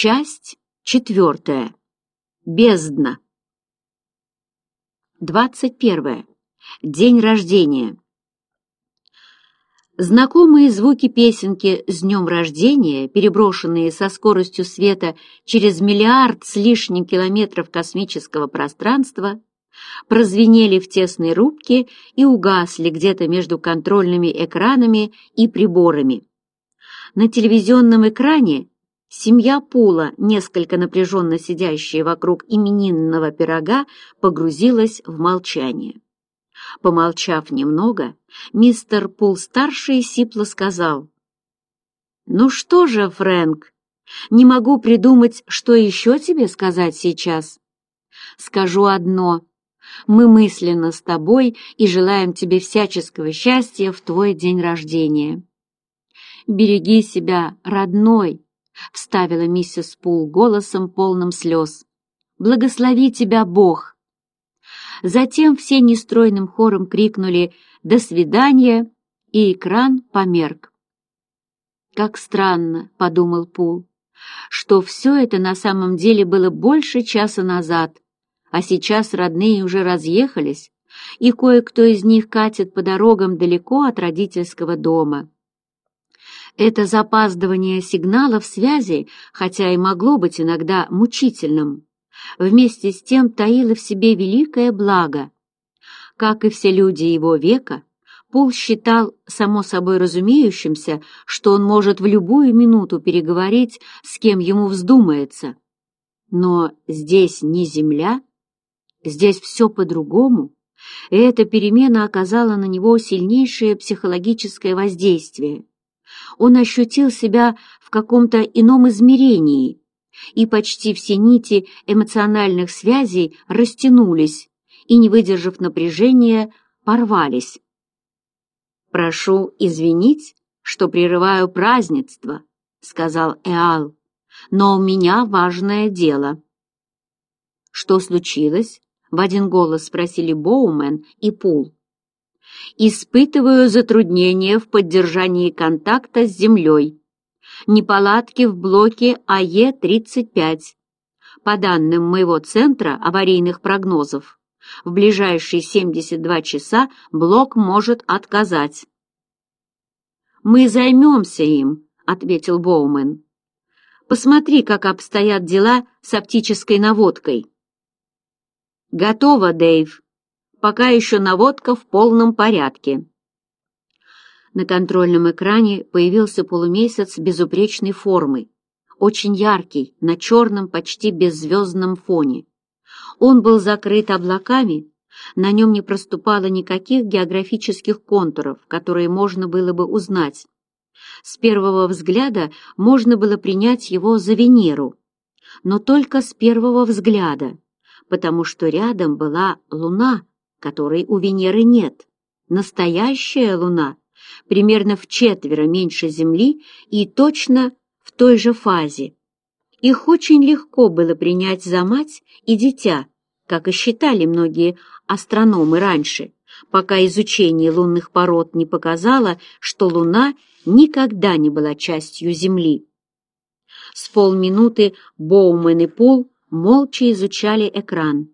Часть четвертая. Бездна. 21. День рождения. Знакомые звуки песенки «С днем рождения», переброшенные со скоростью света через миллиард с лишним километров космического пространства, прозвенели в тесной рубке и угасли где-то между контрольными экранами и приборами. На телевизионном экране Семья Пула, несколько напряженно сидящая вокруг именинного пирога, погрузилась в молчание. Помолчав немного, мистер Пул-старший сипло сказал. «Ну что же, Фрэнк, не могу придумать, что еще тебе сказать сейчас. Скажу одно. Мы мысленно с тобой и желаем тебе всяческого счастья в твой день рождения. Береги себя, родной!» — вставила миссис Пул голосом, полным слез. «Благослови тебя, Бог!» Затем все нестройным хором крикнули «До свидания!» и экран померк. «Как странно», — подумал Пул, — «что все это на самом деле было больше часа назад, а сейчас родные уже разъехались, и кое-кто из них катит по дорогам далеко от родительского дома». Это запаздывание сигналов связи, хотя и могло быть иногда мучительным, вместе с тем таило в себе великое благо. Как и все люди его века, Пол считал само собой разумеющимся, что он может в любую минуту переговорить, с кем ему вздумается. Но здесь не земля, здесь все по-другому, и эта перемена оказала на него сильнейшее психологическое воздействие он ощутил себя в каком-то ином измерении, и почти все нити эмоциональных связей растянулись и, не выдержав напряжения, порвались. «Прошу извинить, что прерываю празднество», — сказал Эал, — «но у меня важное дело». «Что случилось?» — в один голос спросили Боумен и Пул. Испытываю затруднения в поддержании контакта с Землей. Неполадки в блоке АЕ-35. По данным моего центра аварийных прогнозов, в ближайшие 72 часа блок может отказать. «Мы займемся им», — ответил Боумен. «Посмотри, как обстоят дела с оптической наводкой». «Готово, Дэйв», пока еще наводка в полном порядке. На контрольном экране появился полумесяц безупречной формы, очень яркий, на черном, почти беззвездном фоне. Он был закрыт облаками, на нем не проступало никаких географических контуров, которые можно было бы узнать. С первого взгляда можно было принять его за Венеру, но только с первого взгляда, потому что рядом была Луна, которой у Венеры нет. Настоящая Луна примерно в четверо меньше Земли и точно в той же фазе. Их очень легко было принять за мать и дитя, как и считали многие астрономы раньше, пока изучение лунных пород не показало, что Луна никогда не была частью Земли. С полминуты Боумен и Пул молча изучали экран.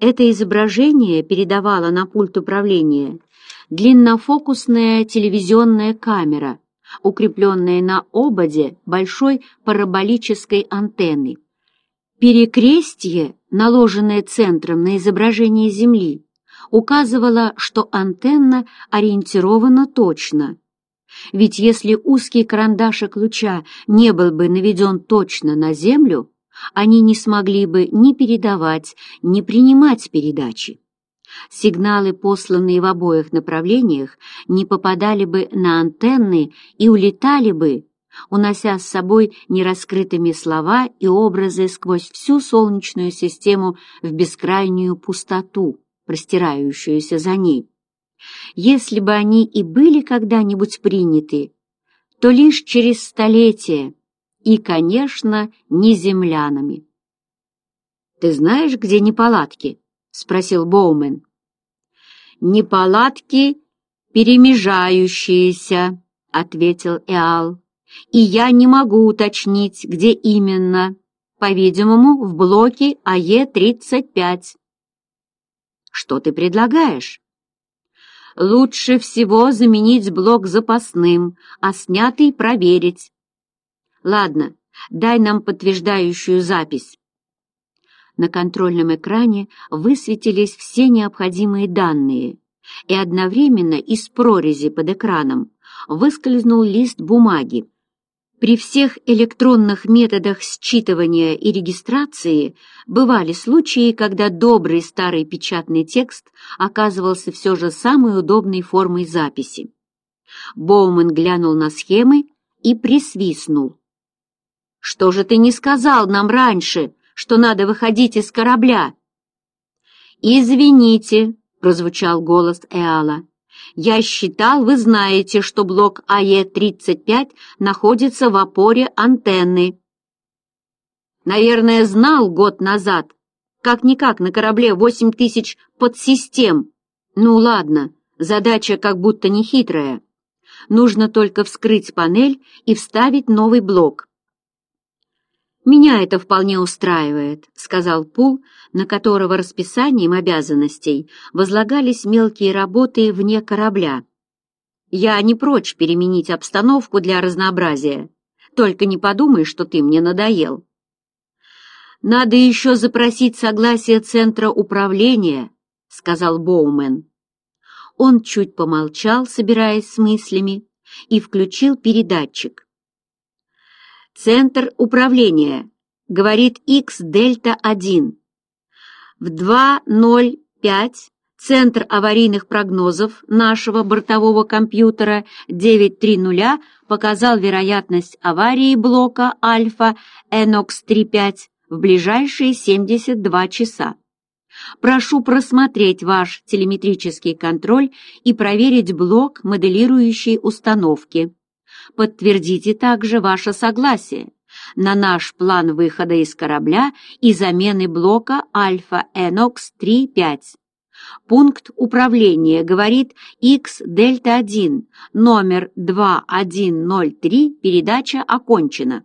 Это изображение передавала на пульт управления длиннофокусная телевизионная камера, укрепленная на ободе большой параболической антенны. Перекрестье, наложенное центром на изображение Земли, указывало, что антенна ориентирована точно. Ведь если узкий карандашик луча не был бы наведен точно на Землю, они не смогли бы ни передавать, ни принимать передачи. Сигналы, посланные в обоих направлениях, не попадали бы на антенны и улетали бы, унося с собой нераскрытыми слова и образы сквозь всю Солнечную систему в бескрайнюю пустоту, простирающуюся за ней. Если бы они и были когда-нибудь приняты, то лишь через столетия, и, конечно, не землянами. «Ты знаешь, где неполадки?» — спросил Боумен. «Неполадки перемежающиеся», — ответил Эал. «И я не могу уточнить, где именно. По-видимому, в блоке АЕ-35». «Что ты предлагаешь?» «Лучше всего заменить блок запасным, а снятый проверить», Ладно, дай нам подтверждающую запись. На контрольном экране высветились все необходимые данные, и одновременно из прорези под экраном выскользнул лист бумаги. При всех электронных методах считывания и регистрации бывали случаи, когда добрый старый печатный текст оказывался все же самой удобной формой записи. Боумен глянул на схемы и присвистнул. Что же ты не сказал нам раньше, что надо выходить из корабля?» «Извините», — прозвучал голос Эала. «Я считал, вы знаете, что блок АЕ-35 находится в опоре антенны». «Наверное, знал год назад. Как-никак на корабле 8 тысяч подсистем. Ну ладно, задача как будто нехитрая. Нужно только вскрыть панель и вставить новый блок». «Меня это вполне устраивает», — сказал Пул, на которого расписанием обязанностей возлагались мелкие работы вне корабля. «Я не прочь переменить обстановку для разнообразия. Только не подумай, что ты мне надоел». «Надо еще запросить согласие Центра управления», — сказал Боумен. Он чуть помолчал, собираясь с мыслями, и включил передатчик. Центр управления. Говорит X-Дельта-1. В 2.05 Центр аварийных прогнозов нашего бортового компьютера 930 показал вероятность аварии блока Альфа NOx-35 в ближайшие 72 часа. Прошу просмотреть ваш телеметрический контроль и проверить блок моделирующей установки подтвердите также ваше согласие на наш план выхода из корабля и замены блока альфа энокс 3.5. Пункт управления говорит X-Дельта-1, номер 2103, передача окончена.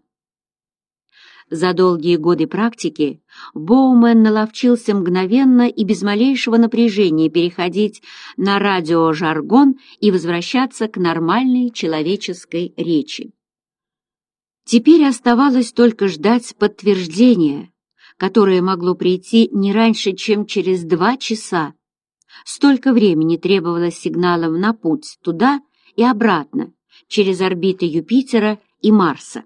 За долгие годы практики Боумен наловчился мгновенно и без малейшего напряжения переходить на радиожаргон и возвращаться к нормальной человеческой речи. Теперь оставалось только ждать подтверждения, которое могло прийти не раньше, чем через два часа. Столько времени требовалось сигналом на путь туда и обратно, через орбиты Юпитера и Марса.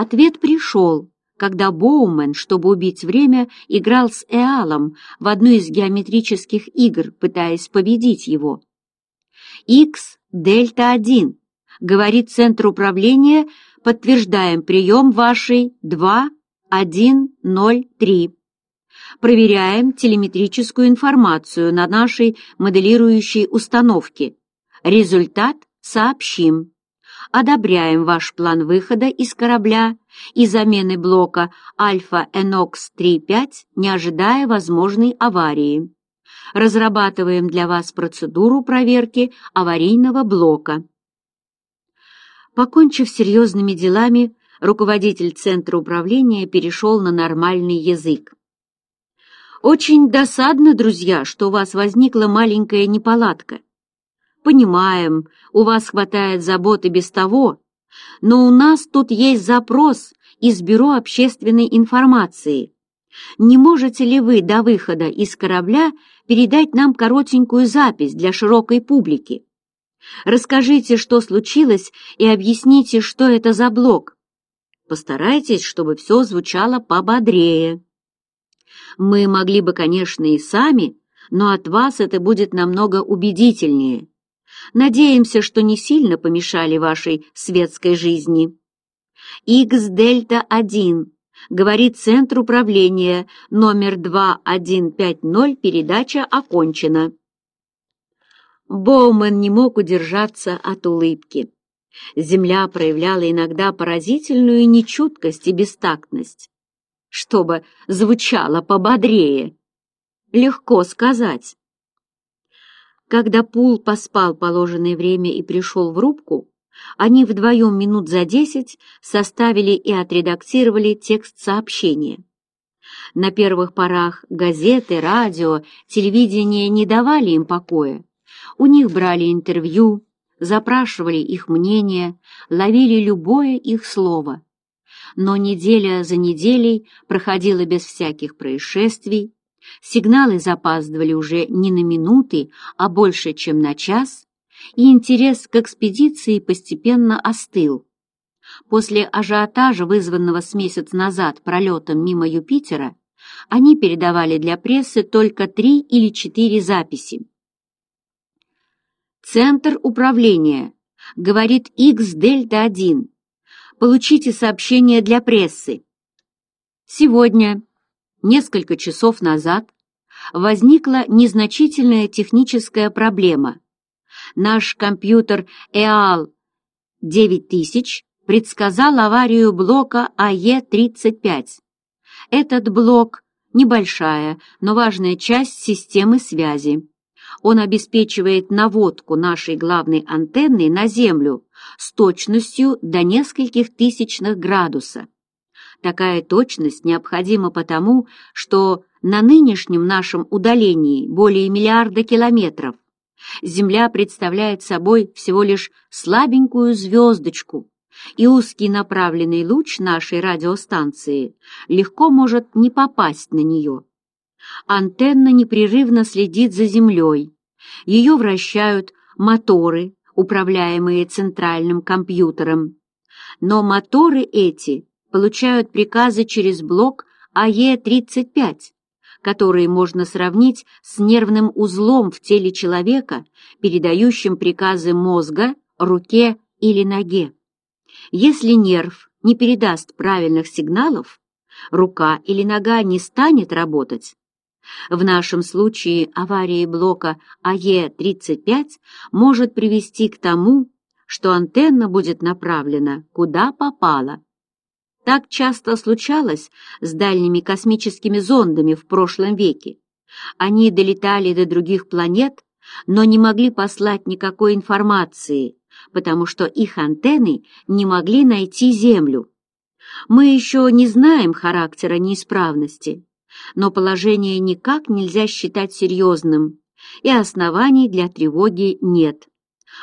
Ответ пришел, когда Боумен, чтобы убить время, играл с Эалом в одну из геометрических игр, пытаясь победить его. X дельта 1, говорит Центр управления, подтверждаем прием вашей 2103. Проверяем телеметрическую информацию на нашей моделирующей установке. Результат сообщим одобряем ваш план выхода из корабля и замены блока Альфа-Энокс-3-5, не ожидая возможной аварии. Разрабатываем для вас процедуру проверки аварийного блока. Покончив серьезными делами, руководитель Центра управления перешел на нормальный язык. «Очень досадно, друзья, что у вас возникла маленькая неполадка. Понимаем, у вас хватает заботы без того, но у нас тут есть запрос из Бюро общественной информации. Не можете ли вы до выхода из корабля передать нам коротенькую запись для широкой публики? Расскажите, что случилось, и объясните, что это за блок. Постарайтесь, чтобы все звучало пободрее. Мы могли бы, конечно, и сами, но от вас это будет намного убедительнее. Надеемся, что не сильно помешали вашей светской жизни. X-Дельта-1, говорит Центр управления, номер 2150, передача окончена. Боумен не мог удержаться от улыбки. Земля проявляла иногда поразительную нечуткость и бестактность. Чтобы звучало пободрее. Легко сказать. Когда Пул поспал положенное время и пришел в рубку, они вдвоем минут за десять составили и отредактировали текст сообщения. На первых порах газеты, радио, телевидение не давали им покоя. У них брали интервью, запрашивали их мнение, ловили любое их слово. Но неделя за неделей проходила без всяких происшествий, Сигналы запаздывали уже не на минуты, а больше, чем на час, и интерес к экспедиции постепенно остыл. После ажиотажа, вызванного с месяц назад пролетом мимо Юпитера, они передавали для прессы только три или четыре записи. Центр управления. Говорит X-Дельта-1. Получите сообщение для прессы. Сегодня Несколько часов назад возникла незначительная техническая проблема. Наш компьютер EAL 9000 предсказал аварию блока AE35. Этот блок – небольшая, но важная часть системы связи. Он обеспечивает наводку нашей главной антенны на Землю с точностью до нескольких тысячных градуса. Такая точность необходима потому, что на нынешнем нашем удалении более миллиарда километров Земля представляет собой всего лишь слабенькую звездочку, и узкий направленный луч нашей радиостанции легко может не попасть на нее. Антенна непрерывно следит за Землей, ее вращают моторы, управляемые центральным компьютером. Но моторы эти получают приказы через блок АЕ-35, которые можно сравнить с нервным узлом в теле человека, передающим приказы мозга, руке или ноге. Если нерв не передаст правильных сигналов, рука или нога не станет работать. В нашем случае аварии блока АЕ-35 может привести к тому, что антенна будет направлена куда попало – так часто случалось с дальними космическими зондами в прошлом веке. Они долетали до других планет, но не могли послать никакой информации, потому что их антенны не могли найти Землю. Мы еще не знаем характера неисправности, но положение никак нельзя считать серьезным, и оснований для тревоги нет.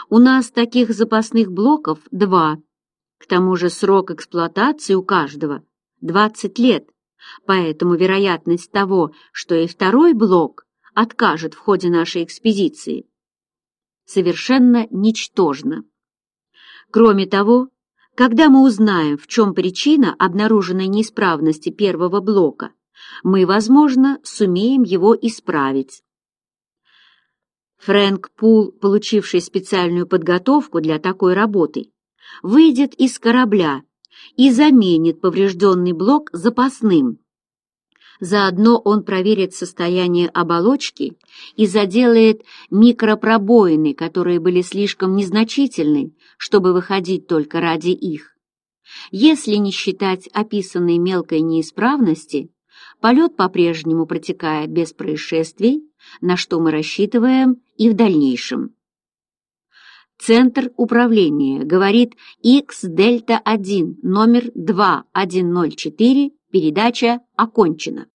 У нас таких запасных блоков два – к тому же срок эксплуатации у каждого 20 лет, поэтому вероятность того, что и второй блок откажет в ходе нашей экспедиции, совершенно ничтожна. Кроме того, когда мы узнаем, в чем причина обнаруженной неисправности первого блока, мы, возможно, сумеем его исправить. Фрэнк Пул, получивший специальную подготовку для такой работы, выйдет из корабля и заменит поврежденный блок запасным. Заодно он проверит состояние оболочки и заделает микропробоины, которые были слишком незначительны, чтобы выходить только ради их. Если не считать описанной мелкой неисправности, полет по-прежнему протекает без происшествий, на что мы рассчитываем и в дальнейшем. Центр управления говорит X-Дельта-1, номер 2104, передача окончена.